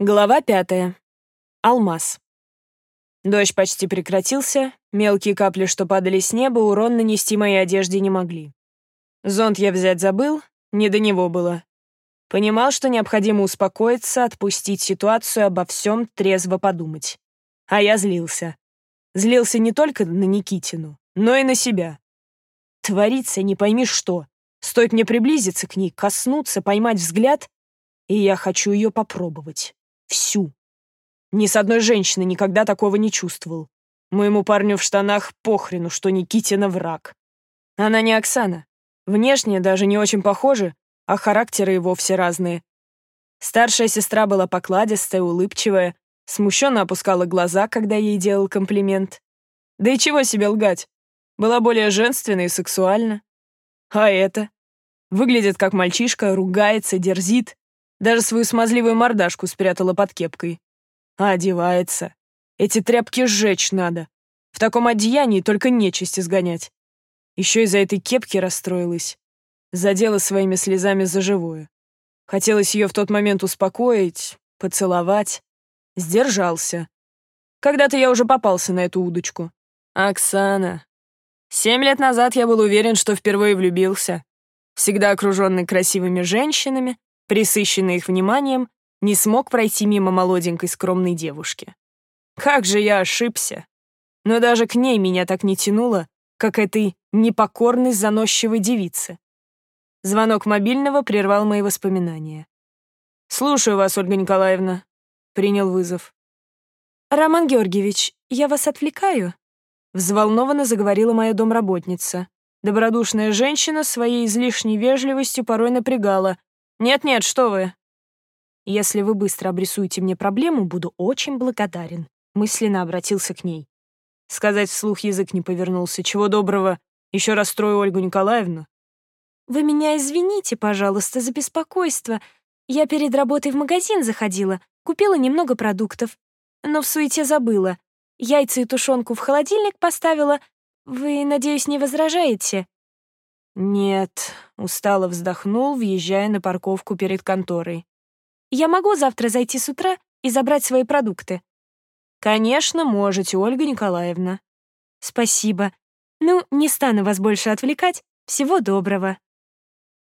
Глава пятая. Алмаз. Дождь почти прекратился, мелкие капли, что падали с неба, урон нанести моей одежде не могли. Зонт я взять забыл, не до него было. Понимал, что необходимо успокоиться, отпустить ситуацию, обо всем трезво подумать. А я злился. Злился не только на Никитину, но и на себя. Творится не пойми что. Стоит мне приблизиться к ней, коснуться, поймать взгляд, и я хочу ее попробовать. Всю. Ни с одной женщиной никогда такого не чувствовал. Моему парню в штанах похрену, что Никитина враг. Она не Оксана. Внешне даже не очень похожи, а характеры и вовсе разные. Старшая сестра была покладистая, улыбчивая, смущенно опускала глаза, когда ей делал комплимент. Да и чего себе лгать? Была более женственна и сексуальна. А это? Выглядит как мальчишка, ругается, дерзит, даже свою смазливую мордашку спрятала под кепкой. А одевается. Эти тряпки сжечь надо. В таком одеянии только нечисть изгонять. Еще из-за этой кепки расстроилась. Задела своими слезами за живое. Хотелось ее в тот момент успокоить, поцеловать. Сдержался. Когда-то я уже попался на эту удочку. Оксана. Семь лет назад я был уверен, что впервые влюбился. Всегда окруженный красивыми женщинами, присыщенный их вниманием, не смог пройти мимо молоденькой скромной девушки. Как же я ошибся. Но даже к ней меня так не тянуло, как этой непокорной заносчивой девице. Звонок мобильного прервал мои воспоминания. «Слушаю вас, Ольга Николаевна», — принял вызов. «Роман Георгиевич, я вас отвлекаю?» Взволнованно заговорила моя домработница. Добродушная женщина своей излишней вежливостью порой напрягала, «Нет-нет, что вы!» «Если вы быстро обрисуете мне проблему, буду очень благодарен», — мысленно обратился к ней. Сказать вслух язык не повернулся. Чего доброго, еще расстрою Ольгу Николаевну. «Вы меня извините, пожалуйста, за беспокойство. Я перед работой в магазин заходила, купила немного продуктов, но в суете забыла. Яйца и тушенку в холодильник поставила. Вы, надеюсь, не возражаете?» «Нет», — устало вздохнул, въезжая на парковку перед конторой. «Я могу завтра зайти с утра и забрать свои продукты?» «Конечно, можете, Ольга Николаевна». «Спасибо. Ну, не стану вас больше отвлекать. Всего доброго».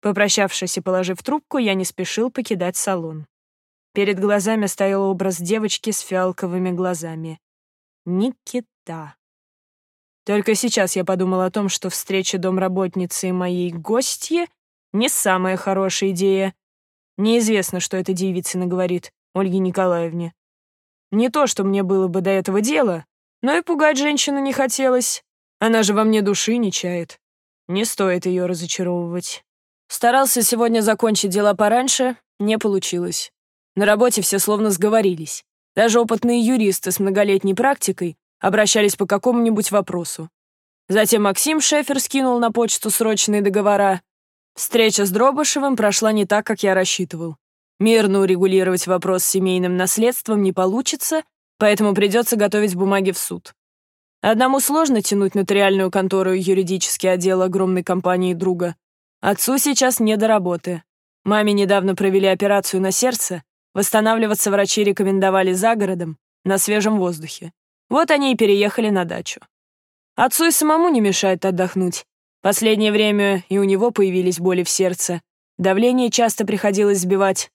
Попрощавшись и положив трубку, я не спешил покидать салон. Перед глазами стоял образ девочки с фиалковыми глазами. Никита. Только сейчас я подумал о том, что встреча домработницы и моей гостьи не самая хорошая идея. Неизвестно, что эта девица наговорит Ольге Николаевне. Не то, что мне было бы до этого дела, но и пугать женщину не хотелось. Она же во мне души не чает. Не стоит ее разочаровывать. Старался сегодня закончить дела пораньше, не получилось. На работе все словно сговорились. Даже опытные юристы с многолетней практикой обращались по какому-нибудь вопросу. Затем Максим Шефер скинул на почту срочные договора. Встреча с Дробышевым прошла не так, как я рассчитывал. Мирно урегулировать вопрос с семейным наследством не получится, поэтому придется готовить бумаги в суд. Одному сложно тянуть нотариальную контору и юридический отдел огромной компании друга. Отцу сейчас не до работы. Маме недавно провели операцию на сердце, восстанавливаться врачи рекомендовали за городом, на свежем воздухе. Вот они и переехали на дачу. Отцу и самому не мешает отдохнуть. Последнее время и у него появились боли в сердце. Давление часто приходилось сбивать.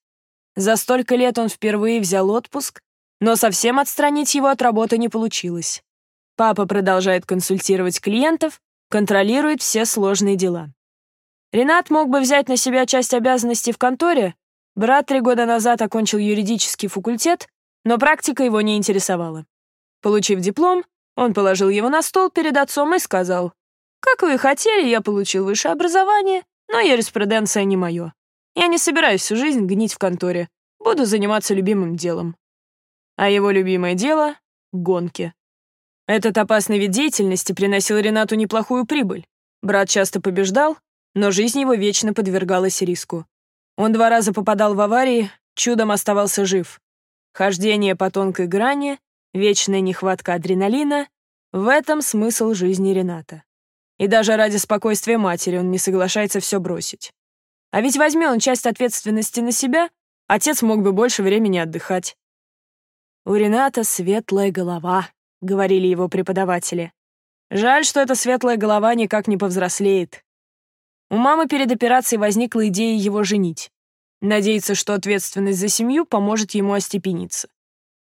За столько лет он впервые взял отпуск, но совсем отстранить его от работы не получилось. Папа продолжает консультировать клиентов, контролирует все сложные дела. Ренат мог бы взять на себя часть обязанностей в конторе. Брат три года назад окончил юридический факультет, но практика его не интересовала. Получив диплом, он положил его на стол перед отцом и сказал, «Как вы и хотели, я получил высшее образование, но юриспруденция не мое. Я не собираюсь всю жизнь гнить в конторе. Буду заниматься любимым делом». А его любимое дело — гонки. Этот опасный вид деятельности приносил Ренату неплохую прибыль. Брат часто побеждал, но жизнь его вечно подвергалась риску. Он два раза попадал в аварии, чудом оставался жив. Хождение по тонкой грани вечная нехватка адреналина — в этом смысл жизни Рената. И даже ради спокойствия матери он не соглашается все бросить. А ведь возьми он часть ответственности на себя, отец мог бы больше времени отдыхать. «У Рената светлая голова», — говорили его преподаватели. Жаль, что эта светлая голова никак не повзрослеет. У мамы перед операцией возникла идея его женить. Надеяться, что ответственность за семью поможет ему остепениться.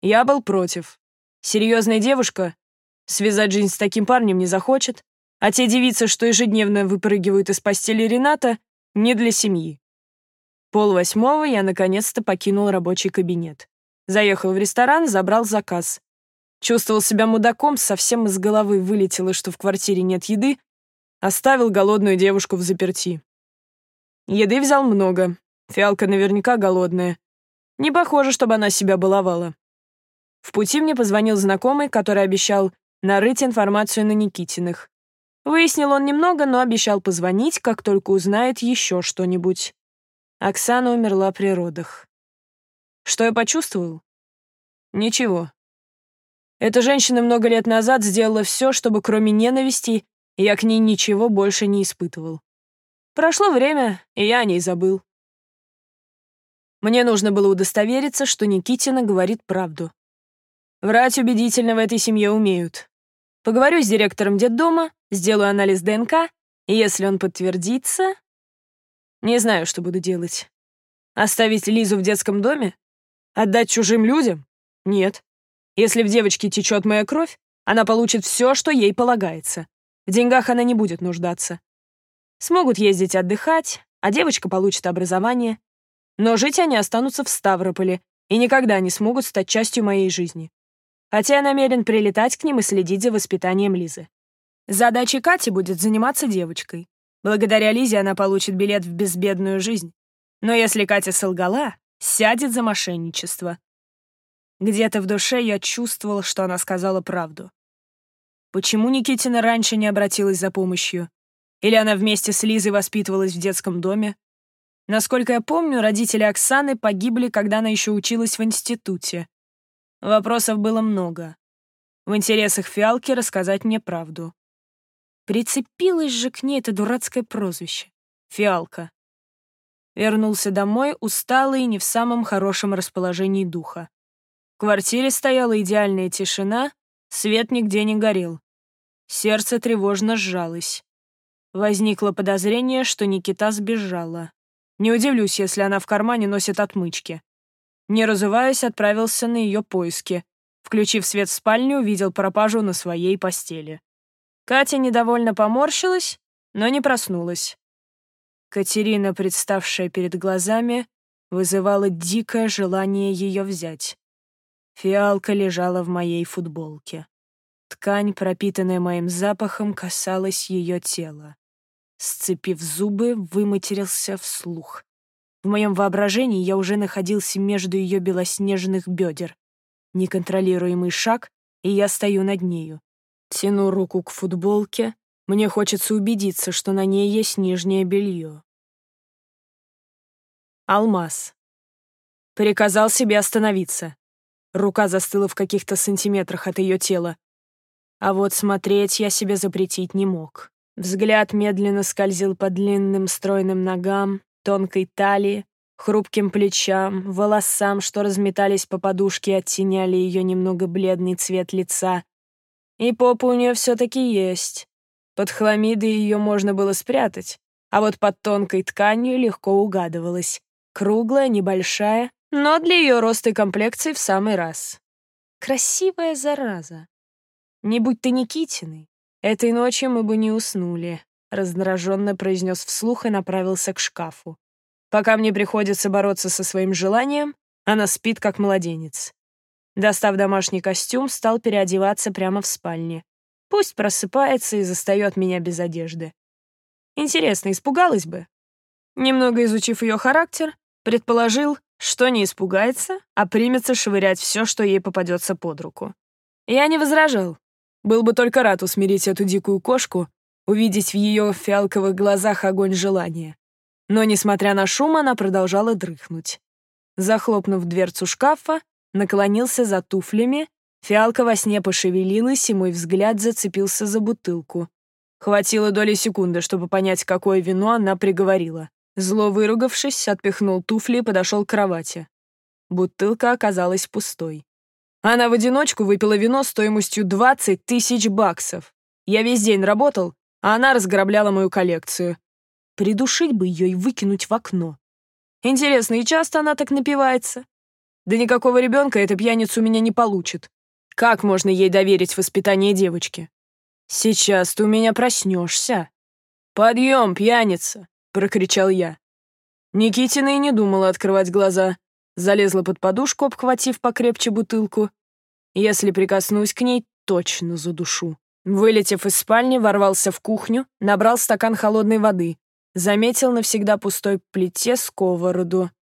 Я был против. Серьезная девушка связать жизнь с таким парнем не захочет, а те девицы, что ежедневно выпрыгивают из постели Рената, не для семьи. Пол восьмого я наконец-то покинул рабочий кабинет. Заехал в ресторан, забрал заказ. Чувствовал себя мудаком, совсем из головы вылетело, что в квартире нет еды, оставил голодную девушку в заперти. Еды взял много, фиалка наверняка голодная. Не похоже, чтобы она себя баловала. В пути мне позвонил знакомый, который обещал нарыть информацию на Никитиных. Выяснил он немного, но обещал позвонить, как только узнает еще что-нибудь. Оксана умерла при родах. Что я почувствовал? Ничего. Эта женщина много лет назад сделала все, чтобы кроме ненависти я к ней ничего больше не испытывал. Прошло время, и я о ней забыл. Мне нужно было удостовериться, что Никитина говорит правду. Врать убедительно в этой семье умеют. Поговорю с директором детдома, сделаю анализ ДНК, и если он подтвердится... Не знаю, что буду делать. Оставить Лизу в детском доме? Отдать чужим людям? Нет. Если в девочке течет моя кровь, она получит все, что ей полагается. В деньгах она не будет нуждаться. Смогут ездить отдыхать, а девочка получит образование. Но жить они останутся в Ставрополе и никогда не смогут стать частью моей жизни. Хотя я намерен прилетать к ним и следить за воспитанием Лизы. Задачей Кати будет заниматься девочкой. Благодаря Лизе она получит билет в безбедную жизнь. Но если Катя солгала, сядет за мошенничество. Где-то в душе я чувствовал, что она сказала правду. Почему Никитина раньше не обратилась за помощью? Или она вместе с Лизой воспитывалась в детском доме? Насколько я помню, родители Оксаны погибли, когда она еще училась в институте. Вопросов было много. В интересах Фиалки рассказать мне правду. Прицепилось же к ней это дурацкое прозвище. Фиалка. Вернулся домой, усталый и не в самом хорошем расположении духа. В квартире стояла идеальная тишина, свет нигде не горел. Сердце тревожно сжалось. Возникло подозрение, что Никита сбежала. Не удивлюсь, если она в кармане носит отмычки. Не разуваясь, отправился на ее поиски. Включив свет в спальню, увидел пропажу на своей постели. Катя недовольно поморщилась, но не проснулась. Катерина, представшая перед глазами, вызывала дикое желание ее взять. Фиалка лежала в моей футболке. Ткань, пропитанная моим запахом, касалась ее тела. Сцепив зубы, выматерился вслух. В моем воображении я уже находился между ее белоснежных бедер. Неконтролируемый шаг, и я стою над нею. Тяну руку к футболке. Мне хочется убедиться, что на ней есть нижнее белье. Алмаз. Приказал себе остановиться. Рука застыла в каких-то сантиметрах от ее тела. А вот смотреть я себе запретить не мог. Взгляд медленно скользил по длинным стройным ногам, тонкой талии, хрупким плечам, волосам, что разметались по подушке и оттеняли ее немного бледный цвет лица. И попа у нее все-таки есть. Под хламидой ее можно было спрятать, а вот под тонкой тканью легко угадывалась. Круглая, небольшая, но для ее роста и комплекции в самый раз. Красивая зараза. Не будь ты Никитиной, этой ночью мы бы не уснули, раздраженно произнес вслух и направился к шкафу. Пока мне приходится бороться со своим желанием, она спит как младенец. Достав домашний костюм, стал переодеваться прямо в спальне. Пусть просыпается и застает меня без одежды. Интересно, испугалась бы? Немного изучив ее характер, Предположил, что не испугается, а примется швырять все, что ей попадется под руку. Я не возражал. Был бы только рад усмирить эту дикую кошку, увидеть в ее фиалковых глазах огонь желания. Но, несмотря на шум, она продолжала дрыхнуть. Захлопнув дверцу шкафа, наклонился за туфлями, фиалка во сне пошевелилась, и мой взгляд зацепился за бутылку. Хватило доли секунды, чтобы понять, какое вино она приговорила. Зло выругавшись, отпихнул туфли и подошел к кровати. Бутылка оказалась пустой. Она в одиночку выпила вино стоимостью 20 тысяч баксов. Я весь день работал, а она разграбляла мою коллекцию. Придушить бы ее и выкинуть в окно. Интересно, и часто она так напивается? Да никакого ребенка эта пьяница у меня не получит. Как можно ей доверить воспитание девочки? Сейчас ты у меня проснешься. Подъем, пьяница! прокричал я. Никитина и не думала открывать глаза. Залезла под подушку, обхватив покрепче бутылку. Если прикоснусь к ней, точно задушу. Вылетев из спальни, ворвался в кухню, набрал стакан холодной воды. Заметил навсегда пустой плите сковороду.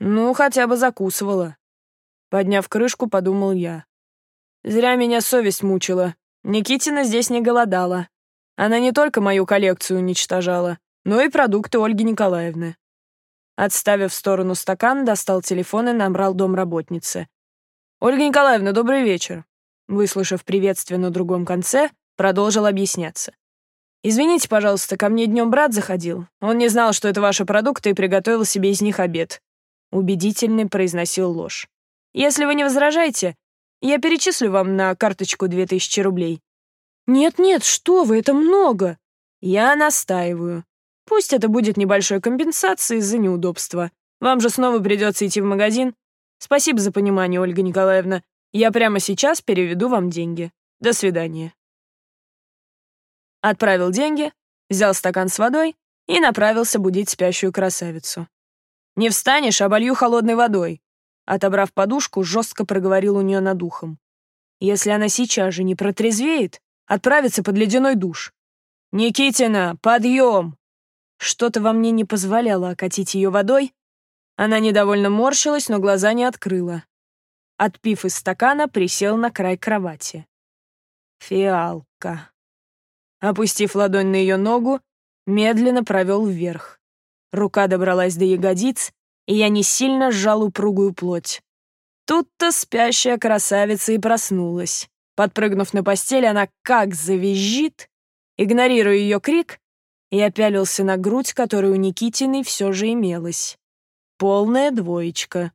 Ну, хотя бы закусывала. Подняв крышку, подумал я. Зря меня совесть мучила. Никитина здесь не голодала. Она не только мою коллекцию уничтожала, но и продукты Ольги Николаевны. Отставив в сторону стакан, достал телефон и набрал домработницы. «Ольга Николаевна, добрый вечер». Выслушав приветствие на другом конце, продолжил объясняться. «Извините, пожалуйста, ко мне днем брат заходил. Он не знал, что это ваши продукты, и приготовил себе из них обед». Убедительный произносил ложь. «Если вы не возражаете, я перечислю вам на карточку 2000 рублей». «Нет-нет, что вы, это много!» «Я настаиваю. Пусть это будет небольшой компенсацией за неудобства. Вам же снова придется идти в магазин. Спасибо за понимание, Ольга Николаевна. Я прямо сейчас переведу вам деньги. До свидания». Отправил деньги, взял стакан с водой и направился будить спящую красавицу. «Не встанешь, оболью холодной водой», Отобрав подушку, жестко проговорил у нее над ухом. «Если она сейчас же не протрезвеет, отправится под ледяной душ». «Никитина, подъем!» Что-то во мне не позволяло окатить ее водой. Она недовольно морщилась, но глаза не открыла. Отпив из стакана, присел на край кровати. Фиалка. Опустив ладонь на ее ногу, медленно провел вверх. Рука добралась до ягодиц, и я не сильно сжал упругую плоть. Тут-то спящая красавица и проснулась. Подпрыгнув на постель, она как завизжит. Игнорируя ее крик, я пялился на грудь, которая у Никитиной все же имелась. Полная двоечка.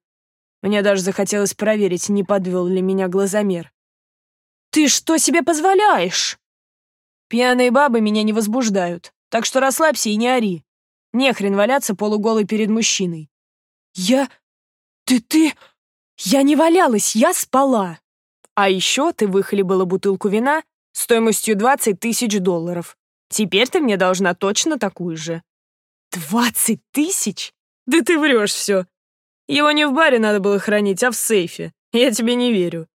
Мне даже захотелось проверить, не подвел ли меня глазомер. «Ты что себе позволяешь?» «Пьяные бабы меня не возбуждают, так что расслабься и не ори. Не хрен валяться полуголый перед мужчиной. «Я... ты... ты... я не валялась, я спала!» «А еще ты выхлебала бутылку вина стоимостью 20 тысяч долларов. Теперь ты мне должна точно такую же». «Двадцать тысяч? Да ты врешь все. Его не в баре надо было хранить, а в сейфе. Я тебе не верю».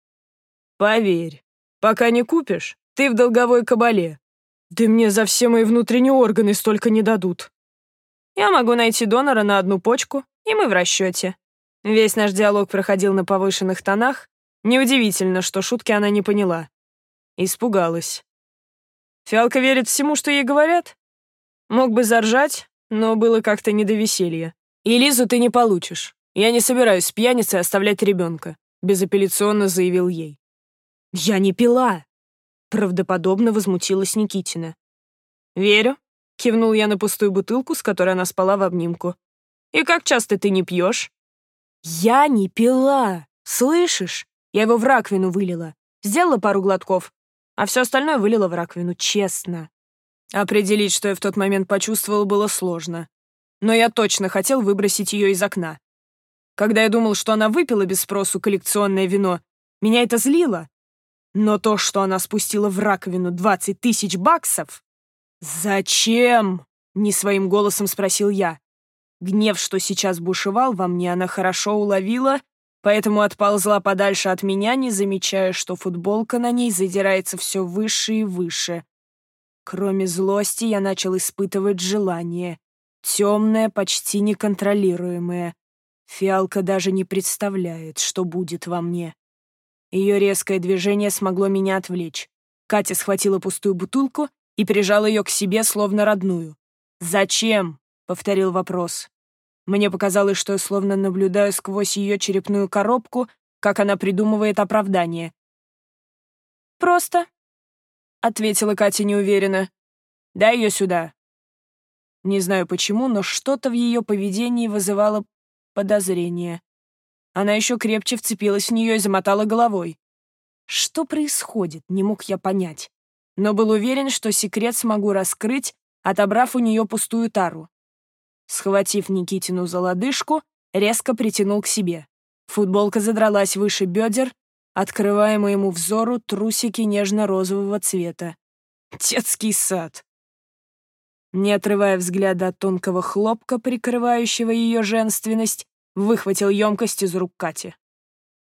«Поверь, пока не купишь, ты в долговой кабале. Да мне за все мои внутренние органы столько не дадут. Я могу найти донора на одну почку, и мы в расчете. Весь наш диалог проходил на повышенных тонах. Неудивительно, что шутки она не поняла. Испугалась. Фиалка верит всему, что ей говорят? Мог бы заржать, но было как-то не до веселья. И Лизу ты не получишь. Я не собираюсь с пьяницей оставлять ребенка, безапелляционно заявил ей. Я не пила. Правдоподобно возмутилась Никитина. Верю, кивнул я на пустую бутылку, с которой она спала в обнимку. И как часто ты не пьешь?» «Я не пила, слышишь? Я его в раковину вылила. Сделала пару глотков, а все остальное вылила в раковину, честно». Определить, что я в тот момент почувствовал, было сложно. Но я точно хотел выбросить ее из окна. Когда я думал, что она выпила без спросу коллекционное вино, меня это злило. Но то, что она спустила в раковину 20 тысяч баксов... «Зачем?» — не своим голосом спросил я. Гнев, что сейчас бушевал во мне, она хорошо уловила, поэтому отползла подальше от меня, не замечая, что футболка на ней задирается все выше и выше. Кроме злости, я начал испытывать желание. Темное, почти неконтролируемое. Фиалка даже не представляет, что будет во мне. Ее резкое движение смогло меня отвлечь. Катя схватила пустую бутылку и прижала ее к себе, словно родную. «Зачем?» — повторил вопрос. Мне показалось, что я словно наблюдаю сквозь ее черепную коробку, как она придумывает оправдание. «Просто», — ответила Катя неуверенно. «Дай ее сюда». Не знаю почему, но что-то в ее поведении вызывало подозрение. Она еще крепче вцепилась в нее и замотала головой. Что происходит, не мог я понять. Но был уверен, что секрет смогу раскрыть, отобрав у нее пустую тару. Схватив Никитину за лодыжку, резко притянул к себе. Футболка задралась выше бедер, открывая моему взору трусики нежно-розового цвета. Детский сад. Не отрывая взгляда от тонкого хлопка, прикрывающего ее женственность, выхватил емкость из рук Кати.